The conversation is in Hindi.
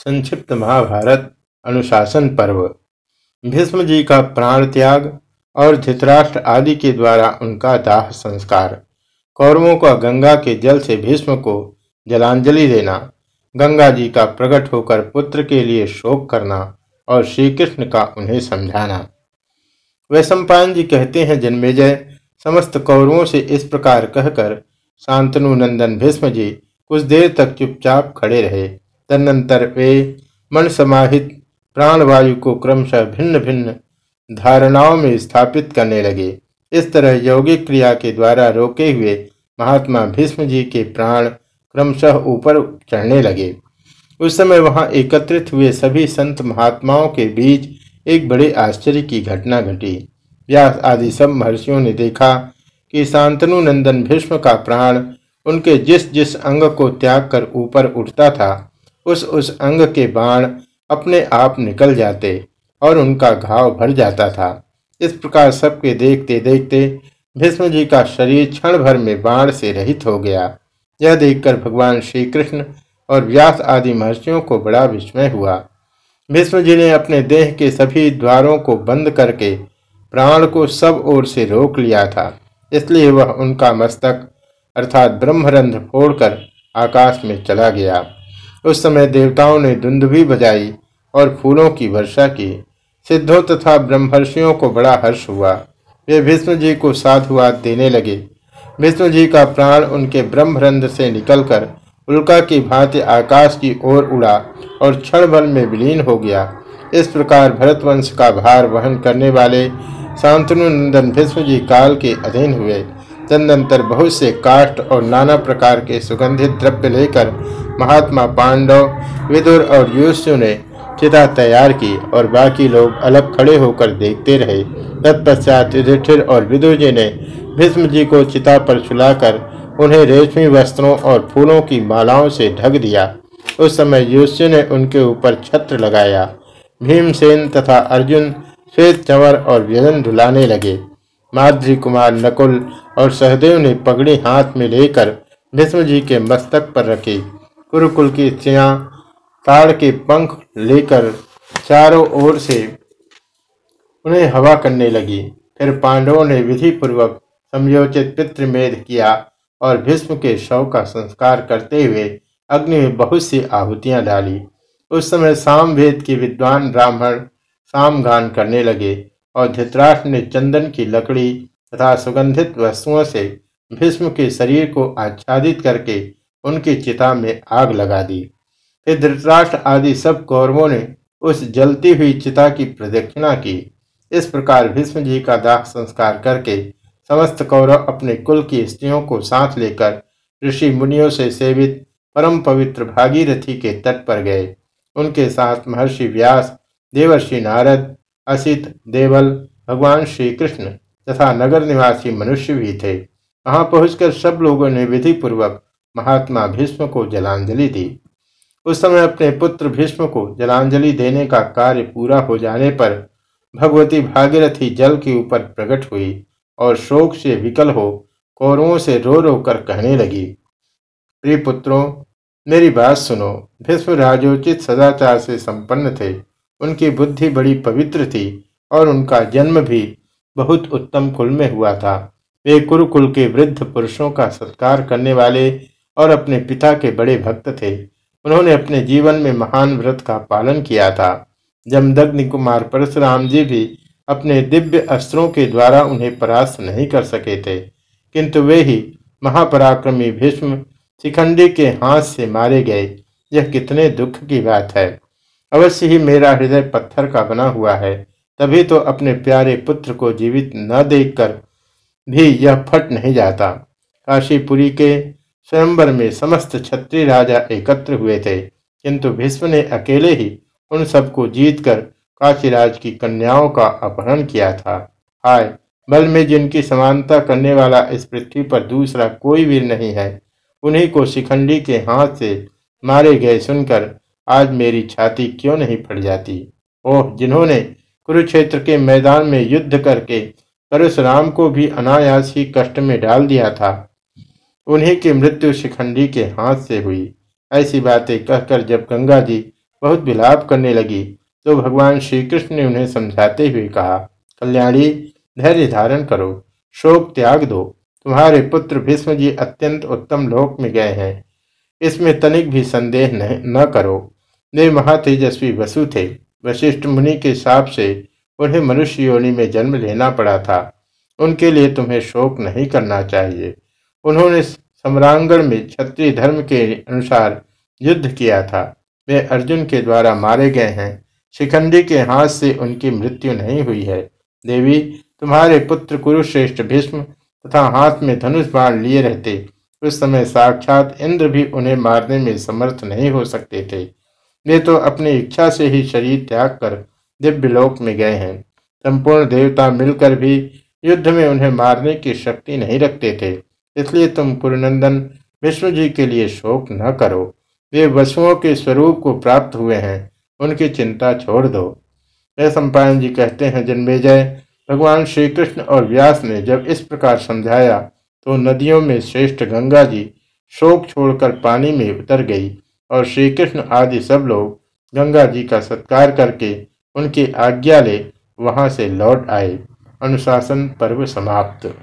संक्षिप्त महाभारत, अनुशासन पर्व। भीष्म जी का प्राण त्याग और धृतराष्ट्र आदि के द्वारा उनका दाह संस्कार। कौरवों का गंगा के जल से भीष्म को जलांजलि देना, गंगा जी का प्रकट होकर पुत्र के लिए शोक करना और श्री कृष्ण का उन्हें समझाना। वैशंपायन जी कहते हैं, जन्मेजय, समस्त कौरवों से इस प्रकार कहकर शांतनु नंदन भीष्म जी कुछ देर तक चुपचाप खड़े रहे। तदनंतर वे मन समाहित प्राणवायु को क्रमशः भिन्न भिन्न धारणाओं में स्थापित करने लगे। इस तरह यौगिक क्रिया के द्वारा रोके हुए महात्मा भीष्म जी के प्राण क्रमशः ऊपर चढ़ने लगे। उस समय वहाँ एकत्रित हुए सभी संत महात्माओं के बीच एक बड़े आश्चर्य की घटना घटी। व्यास आदि सब महर्षियों ने देखा कि शांतनु नंदन भीष्म का प्राण उनके जिस जिस अंग को त्याग कर ऊपर उठता था उस उस अंग के बाण अपने आप निकल जाते और उनका घाव भर जाता था। इस प्रकार सबके देखते देखते भीष्म जी का शरीर क्षण भर में बाण से रहित हो गया। यह देखकर भगवान श्री कृष्ण और व्यास आदि महर्षियों को बड़ा विस्मय हुआ। भीष्म जी ने अपने देह के सभी द्वारों को बंद करके प्राण को सब ओर से रोक लिया था। इसलिए वह उनका मस्तक अर्थात ब्रह्मरंध्र फोड़कर आकाश में चला गया। उस समय देवताओं ने धुंध भी बजाई और फूलों की वर्षा की। सिद्धों तथा ब्रह्मर्षियों को बड़ा हर्ष हुआ। वे भीष्म जी को साधुवाद देने लगे। भीष्म जी का प्राण उनके ब्रह्मरंध्र से निकलकर उल्का की भांति आकाश की ओर उड़ा और क्षण भर में विलीन हो गया। इस प्रकार भरतवंश का भार वहन करने वाले शांतनु नंदन भीष्म जी काल के अधीन हुए। तदनंतर बहुत से काष्ठ और नाना प्रकार के सुगंधित द्रव्य लेकर महात्मा पांडव, विदुर और युष्यु ने चिता तैयार की और बाकी लोग अलग खड़े होकर देखते रहे। तत्पश्चात युधिष्ठिर और विदुर जी ने भीष्म जी को चिता पर सुलाकर उन्हें रेशमी वस्त्रों और फूलों की मालाओं से ढक दिया। उस समय युष्यु ने उनके ऊपर छत्र लगाया। भीमसेन तथा अर्जुन श्वेत चंवर और व्यजन धुलाने लगे। माधुरी कुमार नकुल और सहदेव ने पगड़ी हाथ में लेकर भीष्म जी के मस्तक पर रखी। कुरुकुल की स्त्रियाँ ताड़ के पंख लेकर चारों ओर से उन्हें हवा करने लगी। फिर पांडवों ने विधि पूर्वक समयोचित पितृमेध किया और भीष्म के शव का संस्कार करते हुए अग्नि में बहुत सी आहुतियाँ डाली। उस समय साम वेद के विद्वान ब्राह्मण साम गान करने लगे। और धृतराष्ट्र ने चंदन की लकड़ी तथा सुगंधित वस्तुओं से भीष्म के शरीर को आच्छादित करके उनकी चिता में आग लगा दी। फिर धृतराष्ट्र आदि सब कौरवों ने उस जलती हुई चिता की प्रदक्षिणा की। इस प्रकार भीष्म जी का दाह संस्कार करके समस्त कौरव अपने कुल की स्त्रियों को साथ लेकर ऋषि मुनियों से सेवित परम पवित्र भागीरथी के तट पर गए। उनके साथ महर्षि व्यास, देवर्षि नारद असित, देवल, भगवान श्री कृष्ण तथा नगर निवासी मनुष्य भी थे। वहाँ पहुंचकर सब लोगों ने विधि पूर्वक महात्मा भीष्म को जलांजलि दी। उस समय अपने पुत्र भीष्म को जलांजलि देने का कार्य पूरा हो जाने पर भगवती भागीरथी जल के ऊपर प्रकट हुई और शोक से विकल हो कौरवों से रो रो कर कहने लगी, प्रिय पुत्रों, मेरी बात सुनो। भीष्म राजोचित सदाचार से संपन्न थे। उनकी बुद्धि बड़ी पवित्र थी और उनका जन्म भी बहुत उत्तम कुल में हुआ था। वे कुरुकुल के वृद्ध पुरुषों का सत्कार करने वाले और अपने पिता के बड़े भक्त थे। उन्होंने अपने जीवन में महान व्रत का पालन किया था। जमदग्नि कुमार परशुराम जी भी अपने दिव्य अस्त्रों के द्वारा उन्हें परास्त नहीं कर सके थे, किंतु वे ही महापराक्रमी भीष्म शिखंडी के हाथ से मारे गए। यह कितने दुख की बात है। अवश्य ही मेरा हृदय पत्थर का बना हुआ है, तभी तो अपने प्यारे पुत्र को जीवित न देखकर भी यह फट नहीं जाता। काशीपुरी के स्वयंवर में समस्त क्षत्रिय राजा एकत्र हुए थे, किंतु भीष्म ने अकेले ही उन सबको जीतकर काशीराज की कन्याओं का अपहरण किया था। हाय, बल में जिनकी समानता करने वाला इस पृथ्वी पर दूसरा कोई वीर नहीं है, उन्हीं को शिखंडी के हाथ से मारे गए सुनकर आज मेरी छाती क्यों नहीं फट जाती? ओह, जिन्होंने कुरुक्षेत्र के मैदान में युद्ध करके परशुराम को भी अनायास ही कष्ट में डाल दिया था, उन्हीं की मृत्यु शिखंडी के हाथ से हुई। ऐसी बातें कहकर जब गंगा जी बहुत विलाप करने लगी तो भगवान श्री कृष्ण ने उन्हें समझाते हुए कहा, कल्याणी, धैर्य धारण करो, शोक त्याग दो। तुम्हारे पुत्र भीष्म जी अत्यंत उत्तम लोक में गए हैं। इसमें तनिक भी संदेह न करो। वे महातेजस्वी वसु थे वशिष्ठ मुनि के साप से उन्हें मनुष्य योनि में जन्म लेना पड़ा था। उनके लिए तुम्हें शोक नहीं करना चाहिए। उन्होंने सम्रांगण में क्षत्रिय धर्म के अनुसार युद्ध किया था। वे अर्जुन के द्वारा मारे गए हैं। शिखंडी के हाथ से उनकी मृत्यु नहीं हुई है। देवी, तुम्हारे पुत्र कुरुश्रेष्ठ भीष्म तथा हाथ में धनुष बाण लिए रहते, उस समय साक्षात इंद्र भी उन्हें मारने में समर्थ नहीं हो सकते थे। वे तो अपनी इच्छा से ही शरीर त्याग कर दिव्य लोक में गए हैं। संपूर्ण देवता मिलकर भी युद्ध में उन्हें मारने की शक्ति नहीं रखते थे। इसलिए तुम कुरुनंदन विष्णु जी के लिए शोक न करो। वे वसुओं के स्वरूप को प्राप्त हुए हैं। उनकी चिंता छोड़ दो। वे सम्पायन जी कहते हैं, जन्मेजय, भगवान श्री कृष्ण और व्यास ने जब इस प्रकार समझाया तो नदियों में श्रेष्ठ गंगा जी शोक छोड़कर पानी में उतर गई। और श्री कृष्ण आदि सब लोग गंगा जी का सत्कार करके उनकी आज्ञा ले वहाँ से लौट आए। अनुशासन पर्व समाप्त।